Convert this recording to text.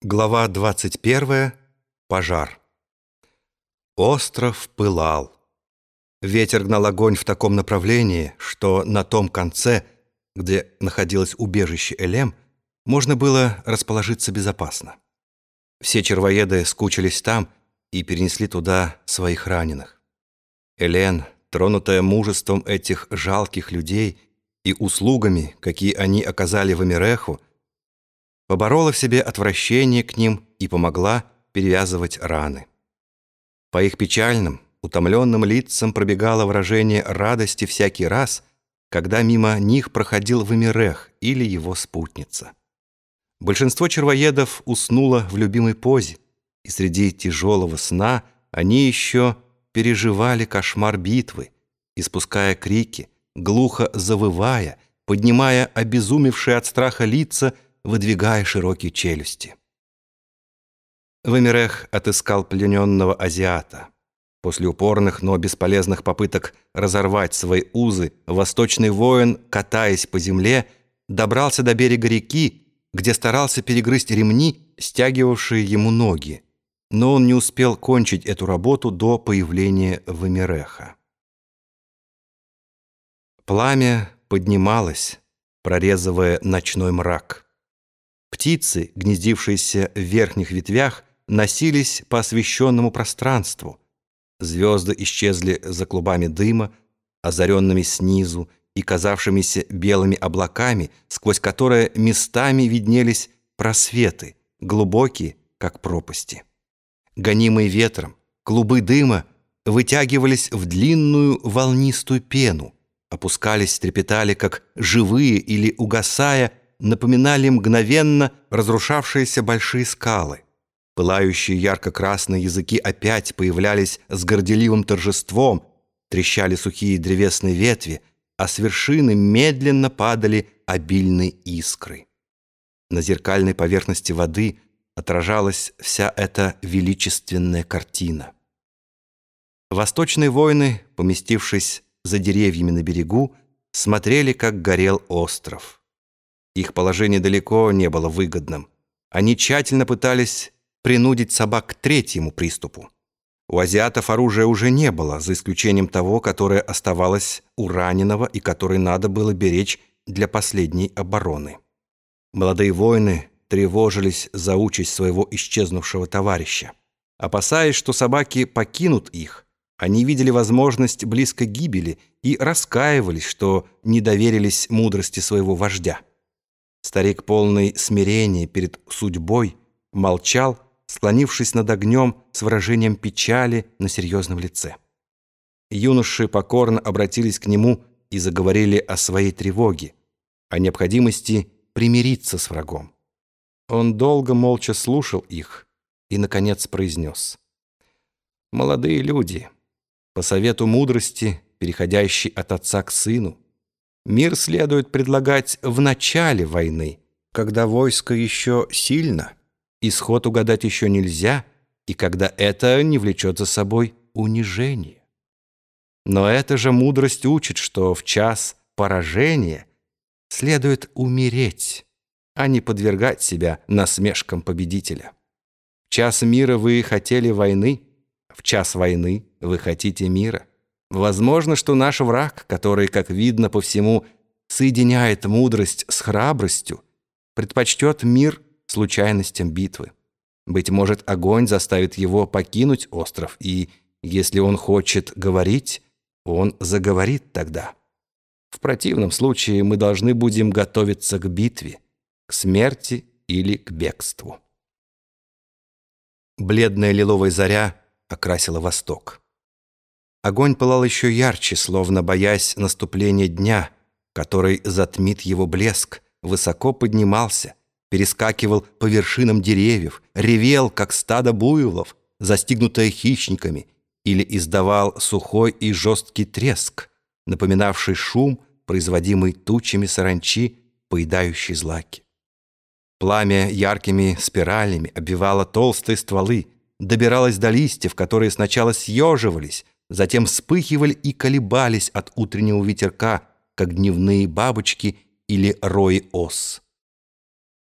Глава 21. Пожар. Остров пылал. Ветер гнал огонь в таком направлении, что на том конце, где находилось убежище Элем, можно было расположиться безопасно. Все червоеды скучились там и перенесли туда своих раненых. Элен, тронутая мужеством этих жалких людей и услугами, какие они оказали в Эмиреху, поборола в себе отвращение к ним и помогла перевязывать раны. По их печальным, утомленным лицам пробегало выражение радости всякий раз, когда мимо них проходил Вамирех или его спутница. Большинство червоедов уснуло в любимой позе, и среди тяжелого сна они еще переживали кошмар битвы, испуская крики, глухо завывая, поднимая обезумевшие от страха лица, выдвигая широкие челюсти. Вамирех отыскал плененного азиата. После упорных, но бесполезных попыток разорвать свои узы, восточный воин, катаясь по земле, добрался до берега реки, где старался перегрызть ремни, стягивавшие ему ноги. Но он не успел кончить эту работу до появления Вамиреха. Пламя поднималось, прорезывая ночной мрак. Птицы, гнездившиеся в верхних ветвях, носились по освещенному пространству. Звезды исчезли за клубами дыма, озаренными снизу и казавшимися белыми облаками, сквозь которые местами виднелись просветы, глубокие, как пропасти. Гонимые ветром, клубы дыма вытягивались в длинную волнистую пену, опускались, трепетали, как живые или угасая, напоминали мгновенно разрушавшиеся большие скалы. Пылающие ярко-красные языки опять появлялись с горделивым торжеством, трещали сухие древесные ветви, а с вершины медленно падали обильные искры. На зеркальной поверхности воды отражалась вся эта величественная картина. Восточные воины, поместившись за деревьями на берегу, смотрели, как горел остров. Их положение далеко не было выгодным. Они тщательно пытались принудить собак к третьему приступу. У азиатов оружия уже не было, за исключением того, которое оставалось у раненого и которое надо было беречь для последней обороны. Молодые воины тревожились за участь своего исчезнувшего товарища. Опасаясь, что собаки покинут их, они видели возможность близкой гибели и раскаивались, что не доверились мудрости своего вождя. Старик, полный смирения перед судьбой, молчал, склонившись над огнем с выражением печали на серьезном лице. Юноши покорно обратились к нему и заговорили о своей тревоге, о необходимости примириться с врагом. Он долго молча слушал их и, наконец, произнес. «Молодые люди, по совету мудрости, переходящей от отца к сыну, Мир следует предлагать в начале войны, когда войско еще сильно, исход угадать еще нельзя, и когда это не влечет за собой унижение. Но эта же мудрость учит, что в час поражения следует умереть, а не подвергать себя насмешкам победителя. В час мира вы хотели войны, в час войны вы хотите мира. Возможно, что наш враг, который, как видно по всему, соединяет мудрость с храбростью, предпочтет мир случайностям битвы. Быть может, огонь заставит его покинуть остров, и, если он хочет говорить, он заговорит тогда. В противном случае мы должны будем готовиться к битве, к смерти или к бегству. Бледная лиловая заря окрасила восток. Огонь пылал еще ярче, словно боясь наступления дня, который затмит его блеск, высоко поднимался, перескакивал по вершинам деревьев, ревел, как стадо буйволов, застигнутое хищниками, или издавал сухой и жесткий треск, напоминавший шум, производимый тучами саранчи, поедающей злаки. Пламя яркими спиралями обвивало толстые стволы, добиралось до листьев, которые сначала съеживались, затем вспыхивали и колебались от утреннего ветерка, как дневные бабочки или рои ос.